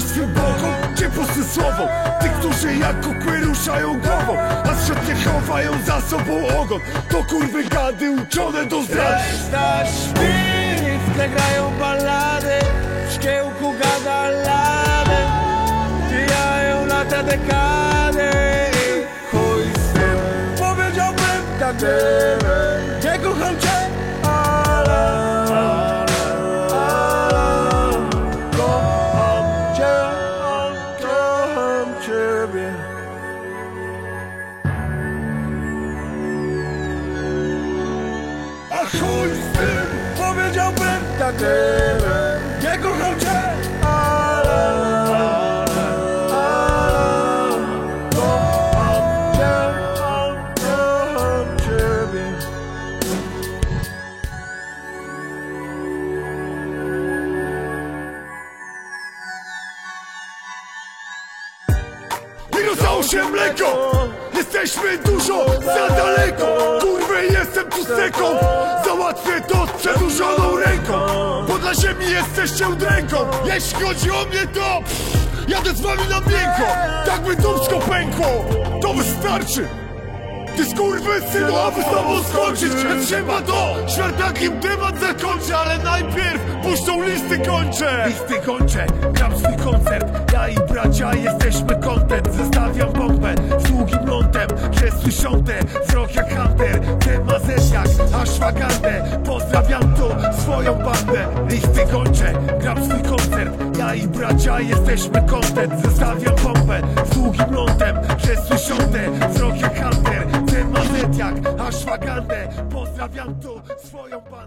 swym bogom Cię pusty słową Tych, którzy jak kukły ruszają głową A szatnie chowają za sobą ogon. To kurwy gady uczone do zdrady. Reszta tle grają ballady W szkiełku gada ladem Pijają lata dekady. Chuj z tym. Powiedziałbym tak Nie kocham cię, chuj z tym Powiedziałbym tak Nie kocham cię Ale, ale, ale Kocham cię Kocham ciebie. Wyrosało się mleko! Jesteśmy dużo za daleko! Kurwy jestem tu seką Załatwię to z przedłużoną ręką. Bo dla ziemi jesteście udręką Jeśli chodzi o mnie to pff, Jadę z wami na miękko. Tak by dubsko pękło To wystarczy. Ty skurwy synu, aby z tobą skończyć. Trzeba to. Świartakiem temat zakończę Ale najpierw puszczą listy kończę. Listy kończę, gram swój koncert. Ja i bracia jesteśmy content. Zostawiam bombę z długim lądem. Że słyszą te wzrok jak Pozdrawiam tu swoją bandę Listy kończę, gram swój koncert. Ja i bracia jesteśmy content Zostawiam bombę z długim lądem słyszą te wzrok jak Hunter Temat jak ashwagandę Pozdrawiam tu swoją bandę